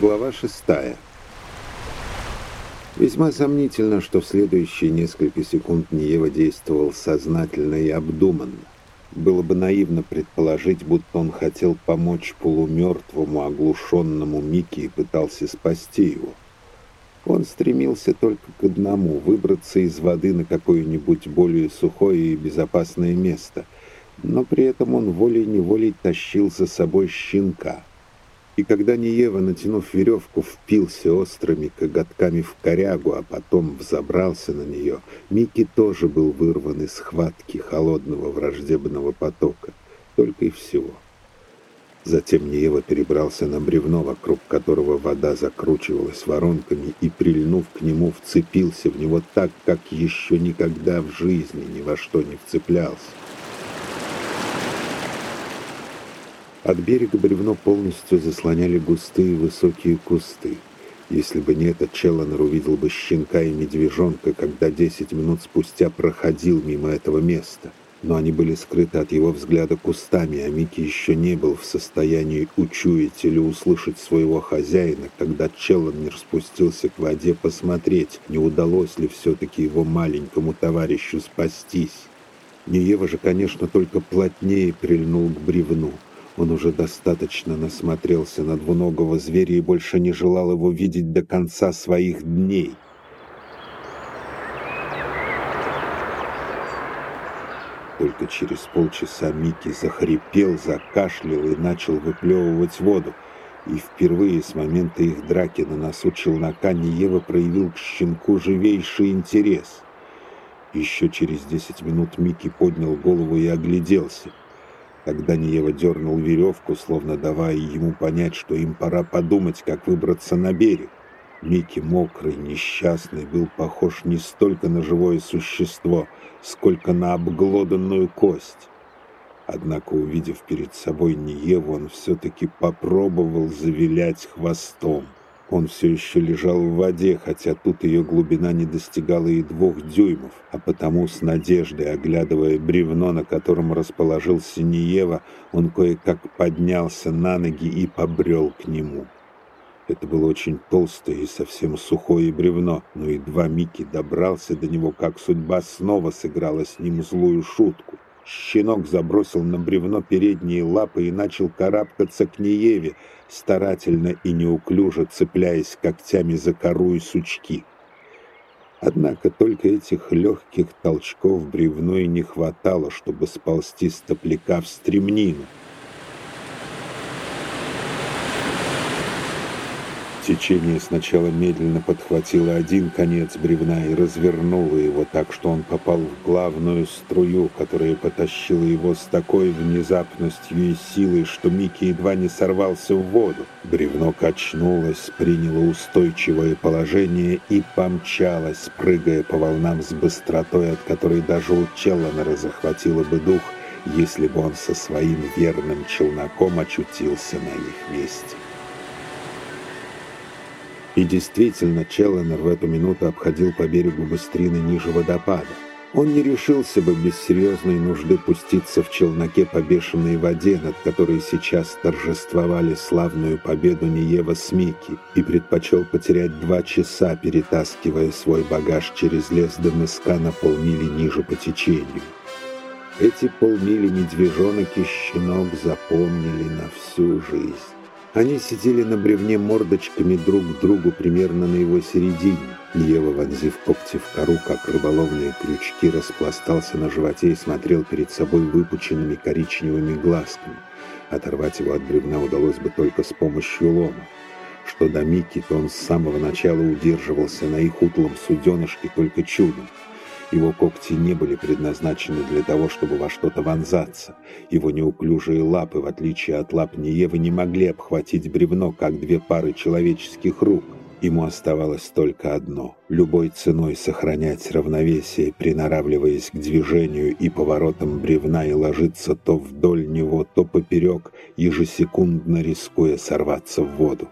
Глава шестая. Весьма сомнительно, что в следующие несколько секунд Ниева действовал сознательно и обдуманно. Было бы наивно предположить, будто он хотел помочь полумертвому, оглушенному Микки и пытался спасти его. Он стремился только к одному — выбраться из воды на какое-нибудь более сухое и безопасное место, но при этом он волей-неволей тащил за собой щенка — и когда Ниева, натянув веревку, впился острыми коготками в корягу, а потом взобрался на нее, Микки тоже был вырван из схватки холодного враждебного потока. Только и всего. Затем Ниева перебрался на бревно, вокруг которого вода закручивалась воронками, и, прильнув к нему, вцепился в него так, как еще никогда в жизни ни во что не вцеплялся. От берега бревно полностью заслоняли густые высокие кусты. Если бы не этот Челленер увидел бы щенка и медвежонка, когда десять минут спустя проходил мимо этого места. Но они были скрыты от его взгляда кустами, а Микки еще не был в состоянии учуять или услышать своего хозяина, когда Челленер спустился к воде посмотреть, не удалось ли все-таки его маленькому товарищу спастись. Неева же, конечно, только плотнее прильнул к бревну. Он уже достаточно насмотрелся на двуногого зверя и больше не желал его видеть до конца своих дней. Только через полчаса Микки захрипел, закашлял и начал выплевывать воду. И впервые с момента их драки на носу челнока Ниева проявил к щенку живейший интерес. Еще через десять минут Микки поднял голову и огляделся. Тогда Ниева дернул веревку, словно давая ему понять, что им пора подумать, как выбраться на берег. Микки, мокрый, несчастный, был похож не столько на живое существо, сколько на обглоданную кость. Однако, увидев перед собой Ниеву, он все-таки попробовал завилять хвостом. Он все еще лежал в воде, хотя тут ее глубина не достигала и двух дюймов, а потому с надеждой, оглядывая бревно, на котором расположился Ниева, он кое-как поднялся на ноги и побрел к нему. Это было очень толстое и совсем сухое бревно, но едва Микки добрался до него, как судьба снова сыграла с ним злую шутку. Щенок забросил на бревно передние лапы и начал карабкаться к Нееве, старательно и неуклюже цепляясь когтями за кору и сучки. Однако только этих легких толчков бревно и не хватало, чтобы сползти с топляка в стремнину. Течение сначала медленно подхватило один конец бревна и развернуло его так, что он попал в главную струю, которая потащила его с такой внезапностью и силой, что Микки едва не сорвался в воду. Бревно качнулось, приняло устойчивое положение и помчалось, прыгая по волнам с быстротой, от которой даже у Челленера захватило бы дух, если бы он со своим верным челноком очутился на их месте. И действительно, Челленер в эту минуту обходил по берегу быстрины ниже водопада. Он не решился бы без серьезной нужды пуститься в челноке по бешеной воде, над которой сейчас торжествовали славную победу Ниева с Микки, и предпочел потерять два часа, перетаскивая свой багаж через лес до мыска на полмили ниже по течению. Эти полмили медвежонок и щенок запомнили на всю жизнь. Они сидели на бревне мордочками друг к другу примерно на его середине. Ева, вонзив когти в кору, как рыболовные крючки, распластался на животе и смотрел перед собой выпученными коричневыми глазками. Оторвать его от бревна удалось бы только с помощью лома. Что до Микки, то он с самого начала удерживался на их утлом суденышке только чудом. Его когти не были предназначены для того, чтобы во что-то вонзаться. Его неуклюжие лапы, в отличие от лап Ниевы, не могли обхватить бревно, как две пары человеческих рук. Ему оставалось только одно — любой ценой сохранять равновесие, приноравливаясь к движению и поворотам бревна и ложиться то вдоль него, то поперек, ежесекундно рискуя сорваться в воду.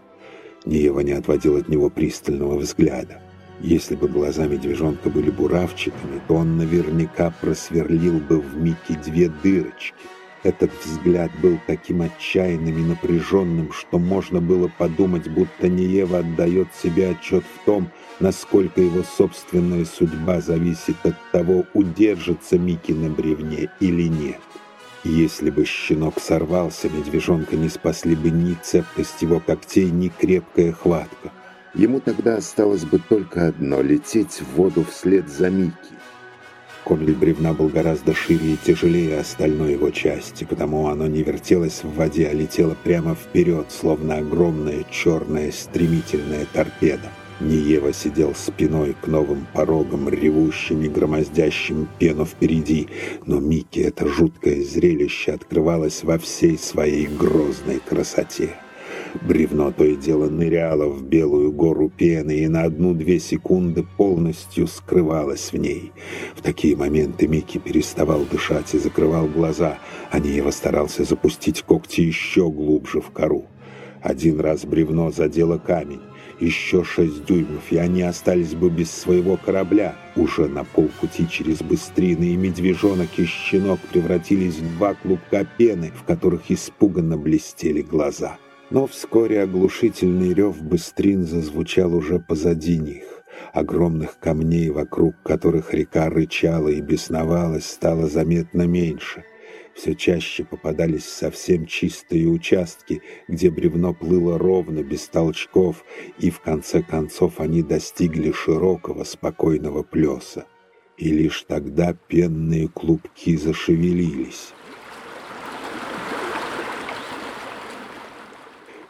Ниева не отводил от него пристального взгляда. Если бы глаза медвежонка были буравчиками, то он наверняка просверлил бы в Микки две дырочки. Этот взгляд был таким отчаянным и напряженным, что можно было подумать, будто Ниева отдает себе отчет в том, насколько его собственная судьба зависит от того, удержится Микки на бревне или нет. Если бы щенок сорвался, медвежонка не спасли бы ни цепкость его когтей, ни крепкая хватка. Ему тогда осталось бы только одно — лететь в воду вслед за Микки. Комель бревна был гораздо шире и тяжелее остальной его части, потому оно не вертелось в воде, а летело прямо вперед, словно огромная черная стремительная торпеда. Ниева сидел спиной к новым порогам, ревущим и громоздящим пену впереди, но Микки это жуткое зрелище открывалось во всей своей грозной красоте. Бревно то и дело ныряло в белую гору пены и на одну-две секунды полностью скрывалось в ней. В такие моменты Микки переставал дышать и закрывал глаза, а Ниева старался запустить когти еще глубже в кору. Один раз бревно задело камень, еще шесть дюймов, и они остались бы без своего корабля. Уже на полпути через быстрины и медвежонок и щенок превратились в два клубка пены, в которых испуганно блестели глаза. Но вскоре оглушительный рев быстрин зазвучал уже позади них. Огромных камней, вокруг которых река рычала и бесновалась, стало заметно меньше — все чаще попадались совсем чистые участки, где бревно плыло ровно, без толчков, и в конце концов они достигли широкого, спокойного плеса. И лишь тогда пенные клубки зашевелились.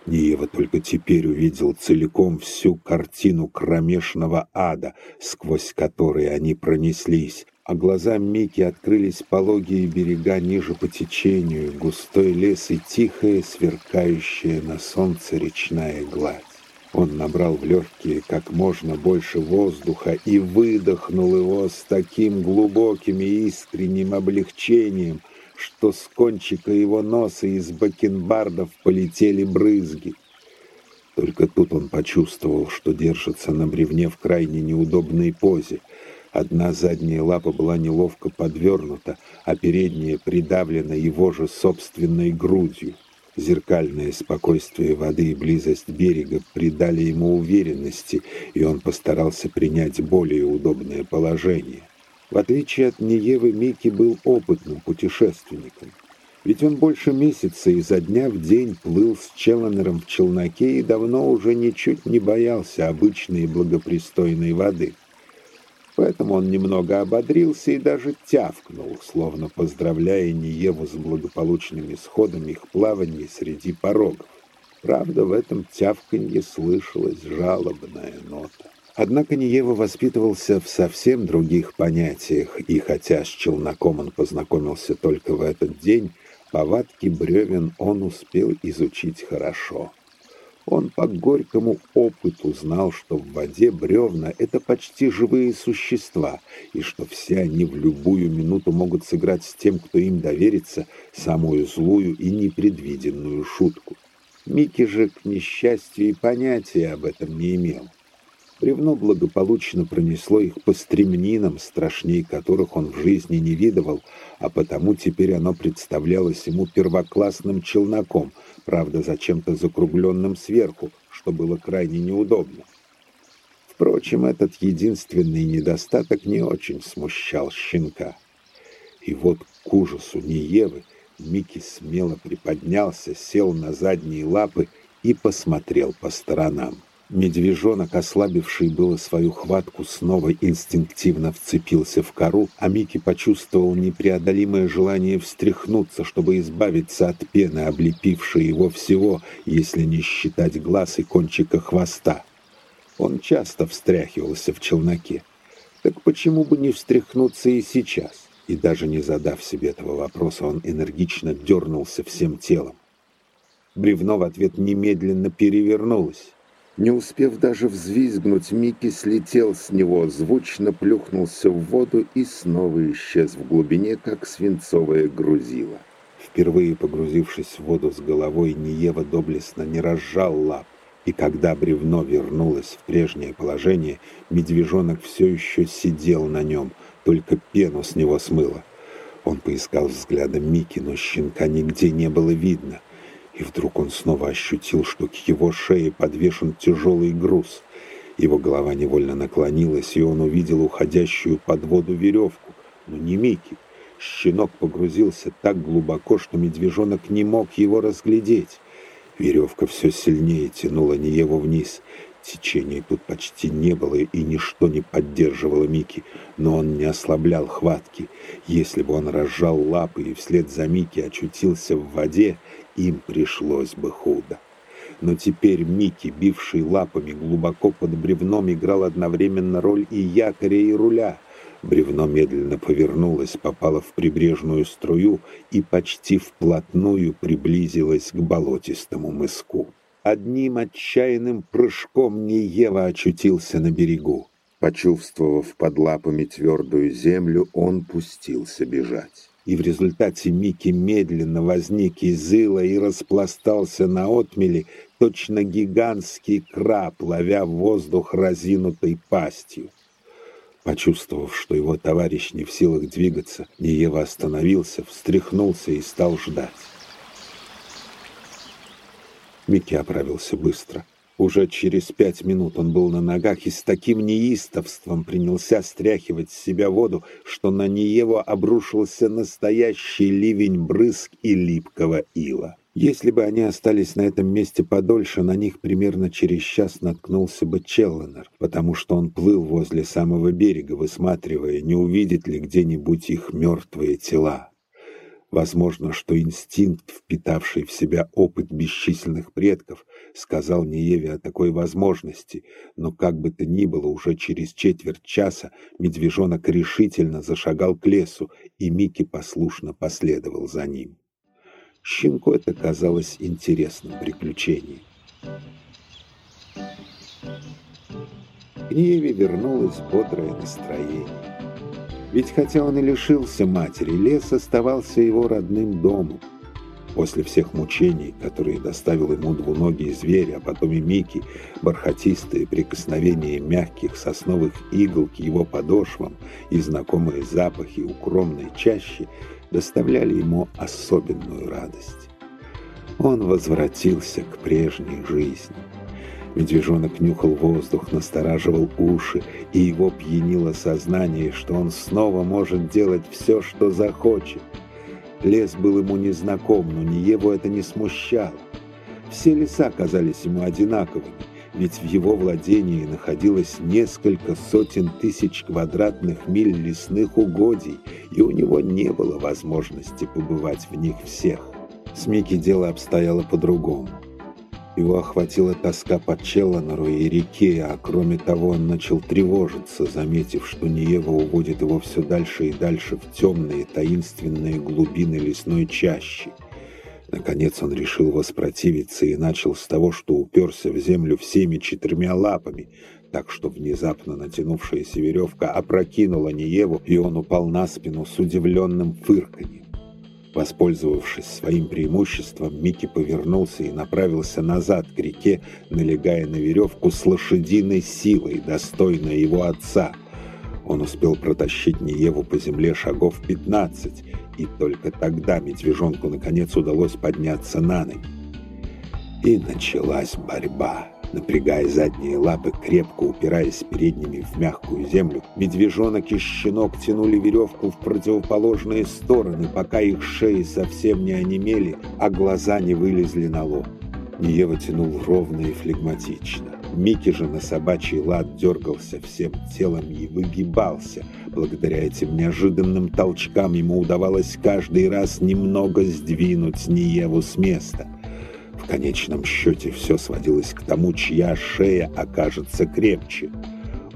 Ниева только теперь увидел целиком всю картину кромешного ада, сквозь который они пронеслись, а глазам Мики открылись пологие берега ниже по течению, густой лес и тихая, сверкающая на солнце речная гладь. Он набрал в легкие как можно больше воздуха и выдохнул его с таким глубоким и искренним облегчением, что с кончика его носа из бакенбардов полетели брызги. Только тут он почувствовал, что держится на бревне в крайне неудобной позе — Одна задняя лапа была неловко подвернута, а передняя придавлена его же собственной грудью. Зеркальное спокойствие воды и близость берега придали ему уверенности, и он постарался принять более удобное положение. В отличие от Ниевы, Микки был опытным путешественником. Ведь он больше месяца изо дня в день плыл с Челленером в челноке и давно уже ничуть не боялся обычной благопристойной воды. Поэтому он немного ободрился и даже тявкнул, словно поздравляя Ниеву с благополучным исходом их плавания среди порогов. Правда, в этом тявканье слышалась жалобная нота. Однако Ниева воспитывался в совсем других понятиях, и хотя с челноком он познакомился только в этот день, повадки бревен он успел изучить хорошо. Он по горькому опыту знал, что в воде бревна — это почти живые существа, и что все они в любую минуту могут сыграть с тем, кто им доверится, самую злую и непредвиденную шутку. Микки же, к несчастью, и понятия об этом не имел. Бревно благополучно пронесло их по стремнинам, страшней которых он в жизни не видывал, а потому теперь оно представлялось ему первоклассным челноком — правда, зачем-то закругленным сверху, что было крайне неудобно. Впрочем, этот единственный недостаток не очень смущал щенка. И вот к ужасу Ниевы Микки смело приподнялся, сел на задние лапы и посмотрел по сторонам. Медвежонок, ослабивший было свою хватку, снова инстинктивно вцепился в кору, а Микки почувствовал непреодолимое желание встряхнуться, чтобы избавиться от пены, облепившей его всего, если не считать глаз и кончика хвоста. Он часто встряхивался в челноке. Так почему бы не встряхнуться и сейчас? И даже не задав себе этого вопроса, он энергично дернулся всем телом. Бревно в ответ немедленно перевернулось. Не успев даже взвизгнуть, Микки слетел с него, звучно плюхнулся в воду и снова исчез в глубине, как свинцовое грузило. Впервые погрузившись в воду с головой, Ниева доблестно не разжал лап, и когда бревно вернулось в прежнее положение, медвежонок все еще сидел на нем, только пену с него смыло. Он поискал взглядом Мики, но щенка нигде не было видно. И вдруг он снова ощутил, что к его шее подвешен тяжелый груз. Его голова невольно наклонилась, и он увидел уходящую под воду веревку, но не Мики. Щенок погрузился так глубоко, что медвежонок не мог его разглядеть. Веревка все сильнее тянула Ниеву вниз. Течения тут почти не было, и ничто не поддерживало Мики, но он не ослаблял хватки. Если бы он разжал лапы и вслед за Мики очутился в воде, им пришлось бы худо. Но теперь Мики, бивший лапами глубоко под бревном, играл одновременно роль и якоря, и руля. Бревно медленно повернулось, попало в прибрежную струю и почти вплотную приблизилось к болотистому мыску. Одним отчаянным прыжком Неева очутился на берегу. Почувствовав под лапами твердую землю, он пустился бежать. И в результате Микки медленно возник из ила и распластался на отмеле, точно гигантский краб, ловя воздух разинутой пастью. Почувствовав, что его товарищ не в силах двигаться, Ниева остановился, встряхнулся и стал ждать. Микки оправился быстро. Уже через пять минут он был на ногах и с таким неистовством принялся стряхивать с себя воду, что на Ниеву обрушился настоящий ливень брызг и липкого ила. Если бы они остались на этом месте подольше, на них примерно через час наткнулся бы Челленер, потому что он плыл возле самого берега, высматривая, не увидит ли где-нибудь их мертвые тела. Возможно, что инстинкт, впитавший в себя опыт бесчисленных предков, сказал Нееве о такой возможности, но как бы то ни было, уже через четверть часа медвежонок решительно зашагал к лесу, и Микки послушно последовал за ним. Щенку это казалось интересным приключением. К Ниеве вернулось бодрое настроение. Ведь хотя он и лишился матери, лес оставался его родным домом. После всех мучений, которые доставил ему двуногий зверь, а потом и Мики, бархатистые прикосновения мягких сосновых игл к его подошвам и знакомые запахи укромной чащи – доставляли ему особенную радость. Он возвратился к прежней жизни. Медвежонок нюхал воздух, настораживал уши, и его пьянило сознание, что он снова может делать все, что захочет. Лес был ему незнаком, но ни его это не смущало. Все леса казались ему одинаковыми, ведь в его владении находилось несколько сотен тысяч квадратных миль лесных угодий, и у него не было возможности побывать в них всех. С Микки дело обстояло по-другому. Его охватила тоска по Челленеру и реке, а кроме того он начал тревожиться, заметив, что Ниева уводит его все дальше и дальше в темные таинственные глубины лесной чащи. Наконец он решил воспротивиться и начал с того, что уперся в землю всеми четырьмя лапами, так что внезапно натянувшаяся веревка опрокинула Ниеву, и он упал на спину с удивленным фырканьем. Воспользовавшись своим преимуществом, Микки повернулся и направился назад к реке, налегая на веревку с лошадиной силой, достойной его отца. Он успел протащить Ниеву по земле шагов пятнадцать, и только тогда медвежонку наконец удалось подняться на ноги. И началась борьба. Напрягая задние лапы, крепко упираясь передними в мягкую землю, медвежонок и щенок тянули веревку в противоположные стороны, пока их шеи совсем не онемели, а глаза не вылезли на лоб. Ниева тянул ровно и флегматично. Микки же на собачий лад дергался всем телом и выгибался. Благодаря этим неожиданным толчкам ему удавалось каждый раз немного сдвинуть Ниеву с места. В конечном счете все сводилось к тому, чья шея окажется крепче.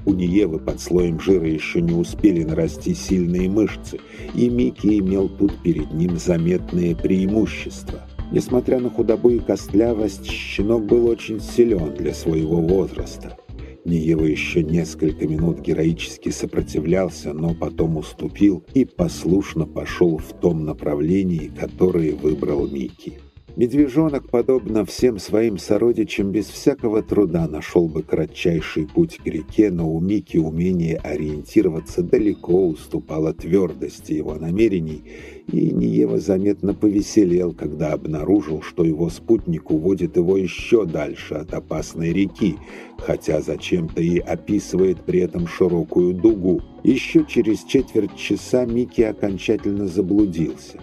У Ниевы под слоем жира еще не успели нарасти сильные мышцы, и Микки имел тут перед ним заметные преимущества – Несмотря на худобу и костлявость, щенок был очень силен для своего возраста. Ниева еще несколько минут героически сопротивлялся, но потом уступил и послушно пошел в том направлении, которое выбрал Микки. Медвежонок, подобно всем своим сородичам, без всякого труда нашел бы кратчайший путь к реке, но у Мики умение ориентироваться далеко уступало твердости его намерений, и Ниева заметно повеселел, когда обнаружил, что его спутник уводит его еще дальше от опасной реки, хотя зачем-то и описывает при этом широкую дугу. Еще через четверть часа Мики окончательно заблудился.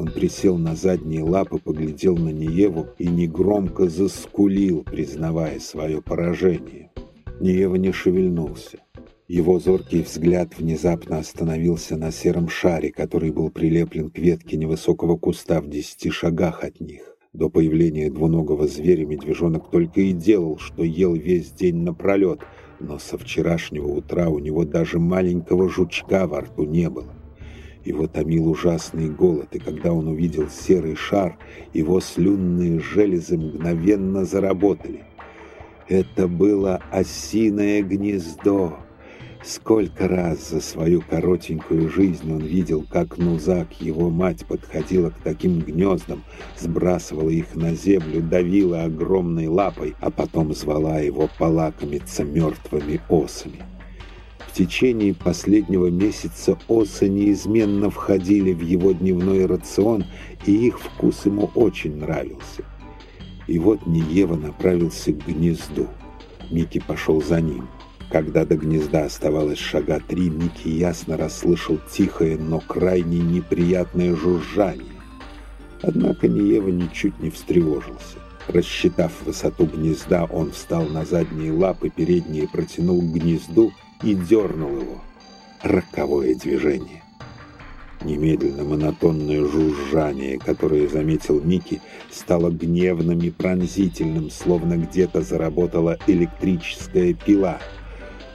Он присел на задние лапы, поглядел на Ниеву и негромко заскулил, признавая свое поражение. Ниева не шевельнулся. Его зоркий взгляд внезапно остановился на сером шаре, который был прилеплен к ветке невысокого куста в десяти шагах от них. До появления двуногого зверя медвежонок только и делал, что ел весь день напролет, но со вчерашнего утра у него даже маленького жучка во рту не было. Его томил ужасный голод, и когда он увидел серый шар, его слюнные железы мгновенно заработали. Это было осиное гнездо. Сколько раз за свою коротенькую жизнь он видел, как Нузак, его мать, подходила к таким гнездам, сбрасывала их на землю, давила огромной лапой, а потом звала его полакомиться мертвыми осами. В течение последнего месяца осы неизменно входили в его дневной рацион, и их вкус ему очень нравился. И вот Ниева направился к гнезду. Микки пошел за ним. Когда до гнезда оставалось шага три, Микки ясно расслышал тихое, но крайне неприятное жужжание. Однако Ниева ничуть не встревожился. Рассчитав высоту гнезда, он встал на задние лапы, передние протянул к гнезду и дернул его. Роковое движение. Немедленно монотонное жужжание, которое заметил Микки, стало гневным и пронзительным, словно где-то заработала электрическая пила.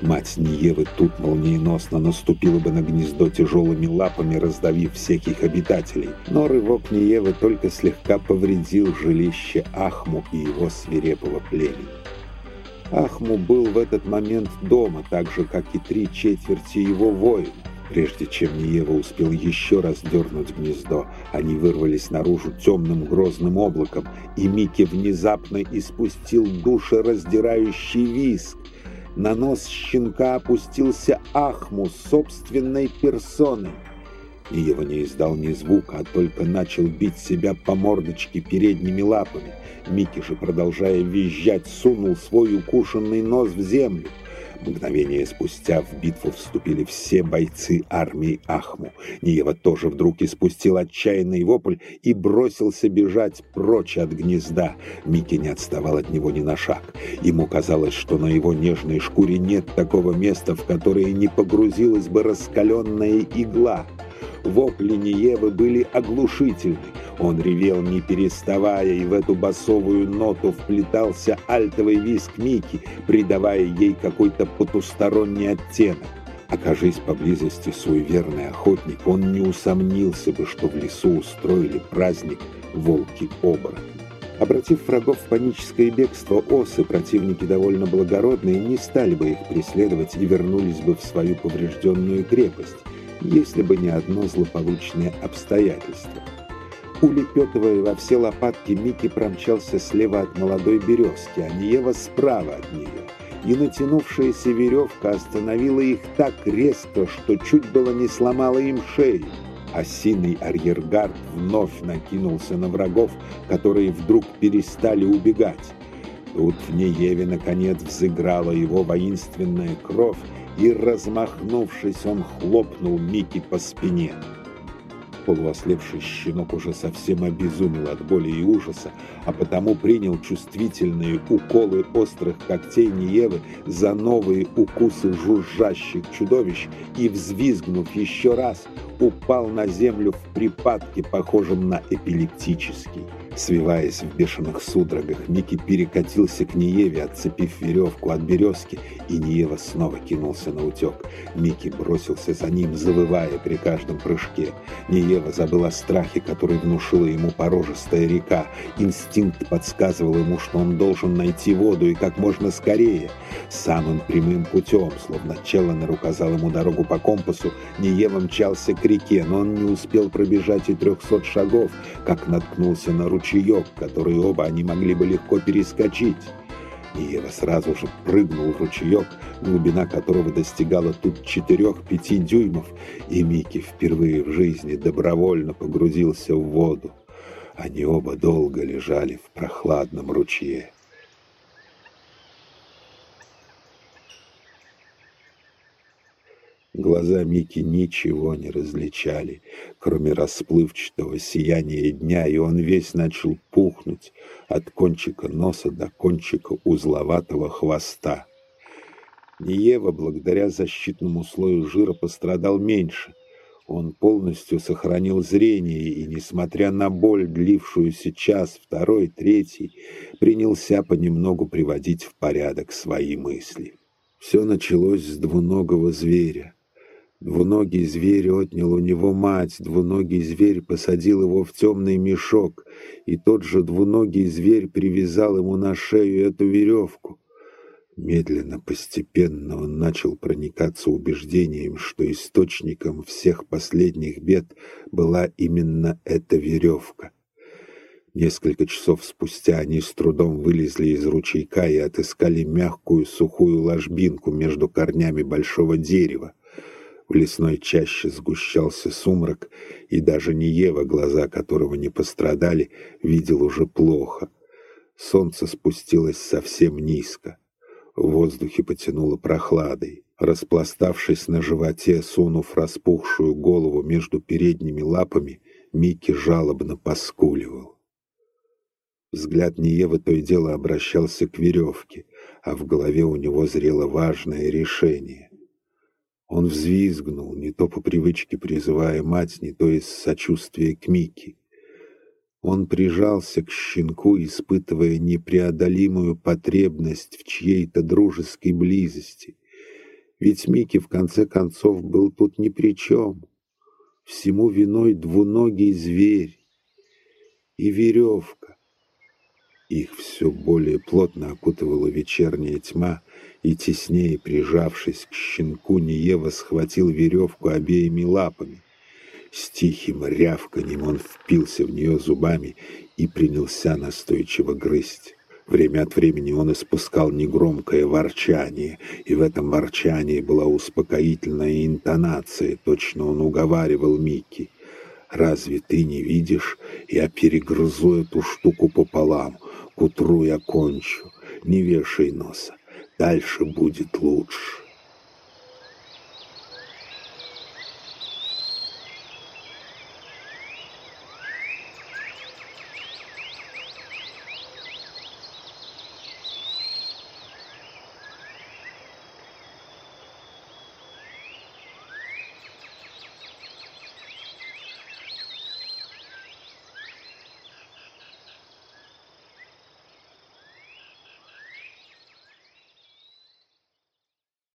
Мать Ниевы тут молниеносно наступила бы на гнездо тяжелыми лапами, раздавив всех их обитателей. Но рывок Ниевы только слегка повредил жилище Ахму и его свирепого племени. Ахму был в этот момент дома, так же, как и три четверти его воинов. Прежде чем Ниева успел еще раз дернуть гнездо, они вырвались наружу темным грозным облаком, и Микки внезапно испустил душераздирающий виск. На нос щенка опустился Ахму собственной персоной. Ниева не издал ни звука, а только начал бить себя по мордочке передними лапами – Микки же, продолжая визжать, сунул свой укушенный нос в землю. Мгновение спустя в битву вступили все бойцы армии Ахму. Ниева тоже вдруг испустил отчаянный вопль и бросился бежать прочь от гнезда. Микки не отставал от него ни на шаг. Ему казалось, что на его нежной шкуре нет такого места, в которое не погрузилась бы раскаленная игла. Вопли Ниевы были оглушительны. Он ревел не переставая, и в эту басовую ноту вплетался альтовый виск Мики, придавая ей какой-то потусторонний оттенок. Окажись поблизости суеверный охотник, он не усомнился бы, что в лесу устроили праздник волки-оборотни. Обратив врагов в паническое бегство осы, противники довольно благородные не стали бы их преследовать и вернулись бы в свою поврежденную крепость, если бы не одно злополучное обстоятельство – Улепетывая во все лопатки, Микки промчался слева от молодой березки, а Ниева справа от нее. И натянувшаяся веревка остановила их так резко, что чуть было не сломала им шею. Осиный арьергард вновь накинулся на врагов, которые вдруг перестали убегать. Тут в Нееве, наконец, взыграла его воинственная кровь, и, размахнувшись, он хлопнул Микки по спине. Полуослепший щенок уже совсем обезумел от боли и ужаса, а потому принял чувствительные уколы острых когтей Ниевы за новые укусы жужжащих чудовищ и, взвизгнув еще раз, упал на землю в припадке, похожем на эпилептический. Свиваясь в бешеных судорогах, Микки перекатился к Ниеве, отцепив веревку от березки, и Ниева снова кинулся на утек. Микки бросился за ним, завывая при каждом прыжке. Ниева забыл о страхе, который внушила ему порожистая река. Инстинкт подсказывал ему, что он должен найти воду и как можно скорее. Самым прямым путем, словно Челленер указал ему дорогу по компасу, Ниева мчался к реке, но он не успел пробежать и трехсот шагов, как наткнулся на ручей ручеек, который оба они могли бы легко перескочить. И Ева сразу же прыгнул в ручеек, глубина которого достигала тут 4-5 дюймов, и Микки впервые в жизни добровольно погрузился в воду. Они оба долго лежали в прохладном ручье. Глаза Мики ничего не различали, кроме расплывчатого сияния дня, и он весь начал пухнуть от кончика носа до кончика узловатого хвоста. Ниева, благодаря защитному слою жира, пострадал меньше. Он полностью сохранил зрение и, несмотря на боль, длившуюся час, второй, третий, принялся понемногу приводить в порядок свои мысли. Все началось с двуногого зверя. Двуногий зверь отнял у него мать, двуногий зверь посадил его в темный мешок, и тот же двуногий зверь привязал ему на шею эту веревку. Медленно, постепенно он начал проникаться убеждением, что источником всех последних бед была именно эта веревка. Несколько часов спустя они с трудом вылезли из ручейка и отыскали мягкую сухую ложбинку между корнями большого дерева. В лесной чаще сгущался сумрак, и даже Ниева, глаза которого не пострадали, видел уже плохо. Солнце спустилось совсем низко. В воздухе потянуло прохладой. Распластавшись на животе, сунув распухшую голову между передними лапами, Микки жалобно поскуливал. Взгляд Ниевы то и дело обращался к веревке, а в голове у него зрело важное решение. Он взвизгнул, не то по привычке призывая мать, не то из сочувствия к Мике. Он прижался к щенку, испытывая непреодолимую потребность в чьей-то дружеской близости. Ведь Микки, в конце концов, был тут ни при чем. Всему виной двуногий зверь и веревка. Их все более плотно окутывала вечерняя тьма, и, теснее прижавшись к щенку, Ниева схватил веревку обеими лапами. С тихим рявканьем он впился в нее зубами и принялся настойчиво грызть. Время от времени он испускал негромкое ворчание, и в этом ворчании была успокоительная интонация, точно он уговаривал Микки. «Разве ты не видишь? Я перегрызу эту штуку пополам, к утру я кончу, не вешай носа. Дальше будет лучше.